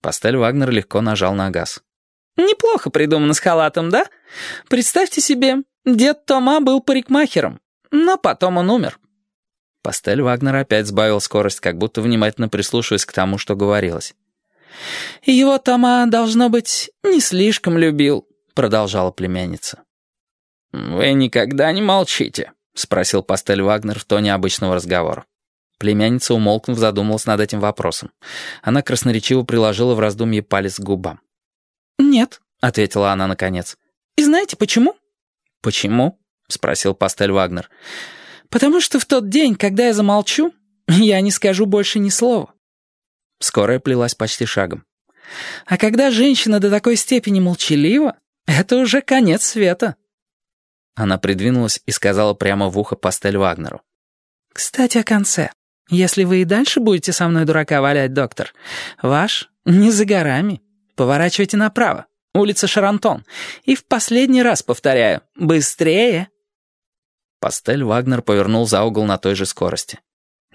Пастель Вагнер легко нажал на газ. «Неплохо придумано с халатом, да? Представьте себе, дед Тома был парикмахером, но потом он умер». Пастель Вагнер опять сбавил скорость, как будто внимательно прислушиваясь к тому, что говорилось. «Его Тома, должно быть, не слишком любил», — продолжала племянница. «Вы никогда не молчите?» — спросил Пастель Вагнер в тоне обычного разговора. Племянница, умолкнув, задумалась над этим вопросом. Она красноречиво приложила в раздумье палец к губам. «Нет», — ответила она наконец. «И знаете почему?» «Почему?» — спросил Пастель Вагнер. «Потому что в тот день, когда я замолчу, я не скажу больше ни слова». Скорая плелась почти шагом. «А когда женщина до такой степени молчалива, это уже конец света». Она придвинулась и сказала прямо в ухо Пастель Вагнеру. «Кстати, о конце. Если вы и дальше будете со мной дурака валять, доктор, ваш не за горами. Поворачивайте направо, улица Шарантон. И в последний раз повторяю, быстрее!» Пастель Вагнер повернул за угол на той же скорости.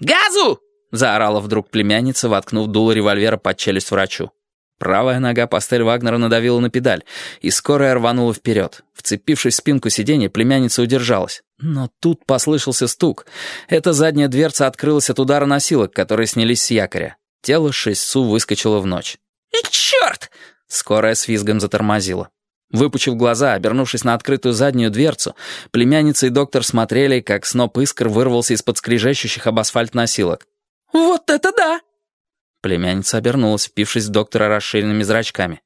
«Газу!» — заорала вдруг племянница, воткнув дуло револьвера под челюсть врачу. Правая нога пастель Вагнера надавила на педаль, и скорая рванула вперед. Вцепившись в спинку сиденья, племянница удержалась. Но тут послышался стук. Эта задняя дверца открылась от удара носилок, которые снялись с якоря. Тело Шессу выскочило в ночь. «И черт!» Скорая с визгом затормозила. Выпучив глаза, обернувшись на открытую заднюю дверцу, племянница и доктор смотрели, как сноп искр вырвался из-под скрижащущих об асфальт носилок. «Вот это да!» Племянница обернулась, впившись в доктора расширенными зрачками.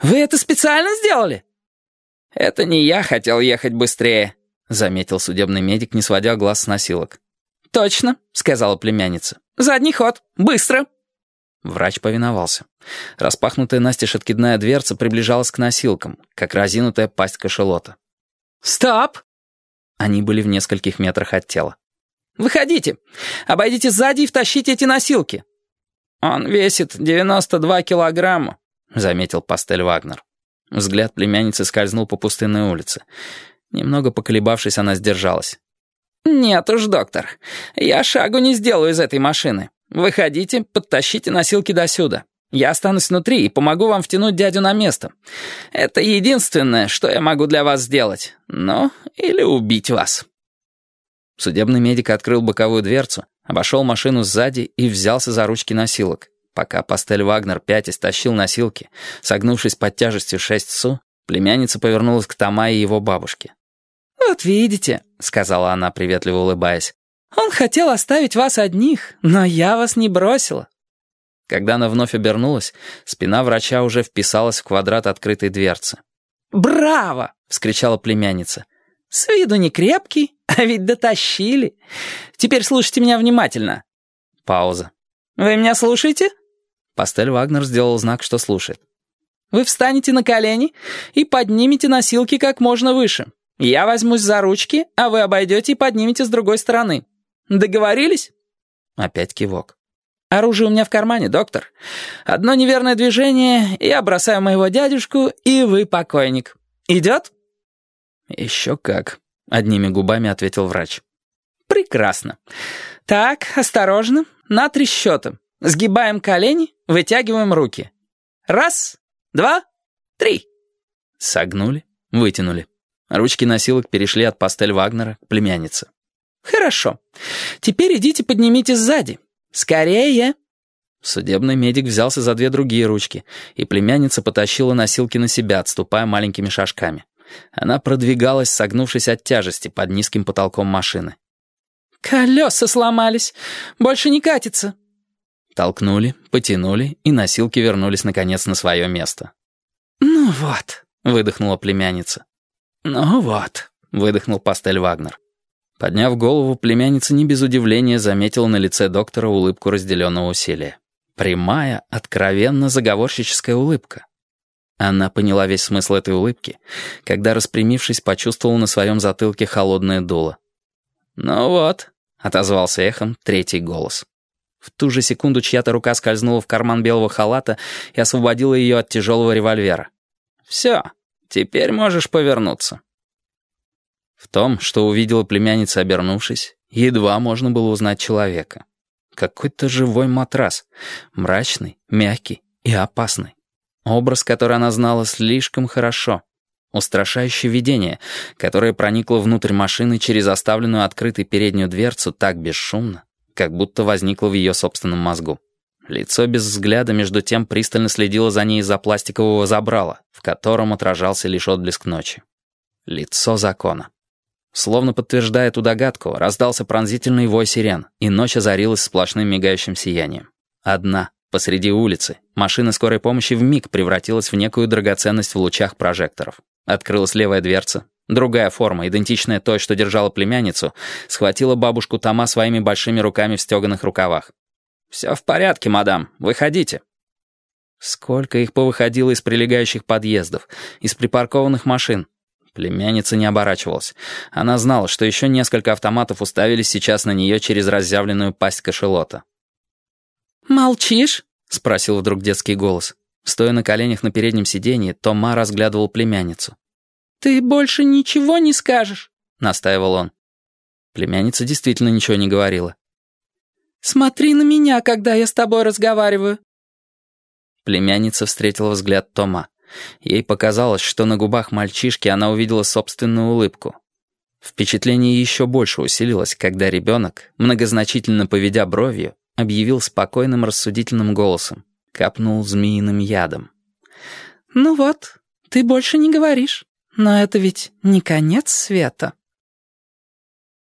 «Вы это специально сделали?» «Это не я хотел ехать быстрее», — заметил судебный медик, не сводя глаз с носилок. «Точно», — сказала племянница. «Задний ход. Быстро». Врач повиновался. Распахнутая настежь откидная дверца приближалась к носилкам, как разинутая пасть кошелота. «Стоп!» Они были в нескольких метрах от тела. «Выходите! Обойдите сзади и втащите эти носилки!» «Он весит 92 килограмма», — заметил Пастель Вагнер. Взгляд племянницы скользнул по пустынной улице. Немного поколебавшись, она сдержалась. «Нет уж, доктор, я шагу не сделаю из этой машины. Выходите, подтащите носилки досюда. Я останусь внутри и помогу вам втянуть дядю на место. Это единственное, что я могу для вас сделать. Ну, или убить вас». Судебный медик открыл боковую дверцу, обошел машину сзади и взялся за ручки носилок. Пока Пастель Вагнер пятясь тащил носилки, согнувшись под тяжестью шесть су, племянница повернулась к Тома и его бабушке. «Вот видите», — сказала она, приветливо улыбаясь, «он хотел оставить вас одних, но я вас не бросила». Когда она вновь обернулась, спина врача уже вписалась в квадрат открытой дверцы. «Браво!» — вскричала племянница. «С виду не крепкий, а ведь дотащили. Теперь слушайте меня внимательно». Пауза. «Вы меня слушаете?» Пастель Вагнер сделал знак, что слушает. «Вы встанете на колени и поднимете носилки как можно выше. Я возьмусь за ручки, а вы обойдете и поднимете с другой стороны. Договорились?» Опять кивок. «Оружие у меня в кармане, доктор. Одно неверное движение, я бросаю моего дядюшку, и вы покойник. Идет?» «Еще как», — одними губами ответил врач. «Прекрасно. Так, осторожно, на три счета. Сгибаем колени, вытягиваем руки. Раз, два, три». Согнули, вытянули. Ручки носилок перешли от пастель Вагнера к племяннице. «Хорошо. Теперь идите поднимите сзади. Скорее!» Судебный медик взялся за две другие ручки, и племянница потащила носилки на себя, отступая маленькими шажками. Она продвигалась, согнувшись от тяжести под низким потолком машины. «Колеса сломались. Больше не катится». Толкнули, потянули, и носилки вернулись, наконец, на свое место. «Ну вот», — выдохнула племянница. «Ну вот», — выдохнул пастель Вагнер. Подняв голову, племянница не без удивления заметила на лице доктора улыбку разделенного усилия. Прямая, откровенно заговорщическая улыбка. Она поняла весь смысл этой улыбки, когда, распрямившись, почувствовала на своем затылке холодное дуло. «Ну вот», — отозвался эхом третий голос. В ту же секунду чья-то рука скользнула в карман белого халата и освободила ее от тяжелого револьвера. «Все, теперь можешь повернуться». В том, что увидела племянница, обернувшись, едва можно было узнать человека. Какой-то живой матрас, мрачный, мягкий, и опасной. Образ, который она знала слишком хорошо. Устрашающее видение, которое проникло внутрь машины через оставленную открытой переднюю дверцу так бесшумно, как будто возникло в ее собственном мозгу. Лицо без взгляда между тем пристально следило за ней из-за пластикового забрала, в котором отражался лишь отблеск ночи. Лицо закона. Словно подтверждая эту догадку, раздался пронзительный вой сирен, и ночь озарилась сплошным мигающим сиянием. Одна, посреди улицы, машина скорой помощи вмиг превратилась в некую драгоценность в лучах прожекторов. Открылась левая дверца. Другая форма, идентичная той, что держала племянницу, схватила бабушку Тома своими большими руками в стеганых рукавах. «Все в порядке, мадам. Выходите». Сколько их повыходило из прилегающих подъездов, из припаркованных машин. Племянница не оборачивалась. Она знала, что еще несколько автоматов уставились сейчас на нее через разъявленную пасть кошелота. «Молчишь?» — спросил вдруг детский голос. Стоя на коленях на переднем сиденье, Тома разглядывал племянницу. «Ты больше ничего не скажешь?» — настаивал он. Племянница действительно ничего не говорила. «Смотри на меня, когда я с тобой разговариваю». Племянница встретила взгляд Тома. Ей показалось, что на губах мальчишки она увидела собственную улыбку. Впечатление еще больше усилилось, когда ребенок, многозначительно поведя бровью, объявил спокойным рассудительным голосом, капнул змеиным ядом. «Ну вот, ты больше не говоришь, но это ведь не конец света».